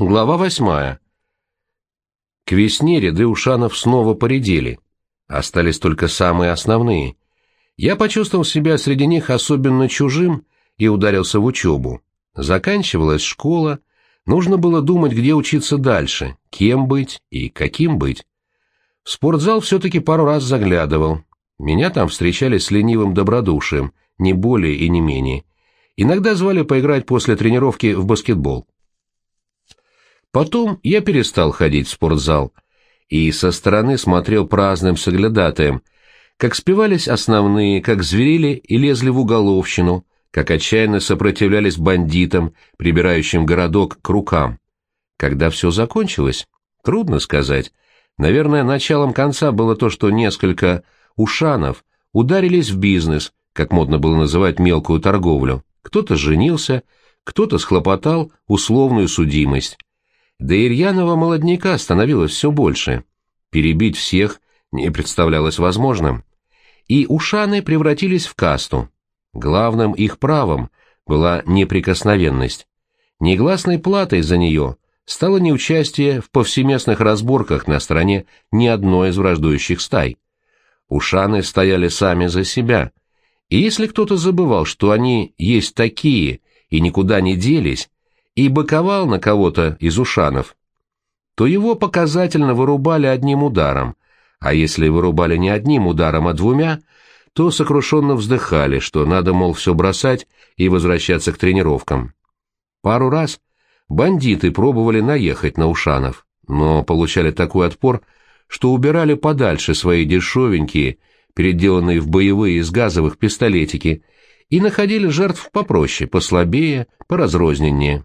Глава восьмая. К весне ряды ушанов снова поредели. Остались только самые основные. Я почувствовал себя среди них особенно чужим и ударился в учебу. Заканчивалась школа, нужно было думать, где учиться дальше, кем быть и каким быть. В спортзал все-таки пару раз заглядывал. Меня там встречали с ленивым добродушием, не более и не менее. Иногда звали поиграть после тренировки в баскетбол. Потом я перестал ходить в спортзал и со стороны смотрел праздным соглядатаем, как спивались основные, как зверили и лезли в уголовщину, как отчаянно сопротивлялись бандитам, прибирающим городок к рукам. Когда все закончилось, трудно сказать. Наверное, началом конца было то, что несколько ушанов ударились в бизнес, как модно было называть мелкую торговлю. Кто-то женился, кто-то схлопотал условную судимость. Да и рьяного молодняка становилось все больше. Перебить всех не представлялось возможным. И ушаны превратились в касту. Главным их правом была неприкосновенность. Негласной платой за нее стало неучастие в повсеместных разборках на стороне ни одной из враждующих стай. Ушаны стояли сами за себя. И если кто-то забывал, что они есть такие и никуда не делись, и боковал на кого-то из ушанов, то его показательно вырубали одним ударом, а если вырубали не одним ударом, а двумя, то сокрушенно вздыхали, что надо, мол, все бросать и возвращаться к тренировкам. Пару раз бандиты пробовали наехать на ушанов, но получали такой отпор, что убирали подальше свои дешевенькие, переделанные в боевые из газовых пистолетики, и находили жертв попроще, послабее, поразрозненнее.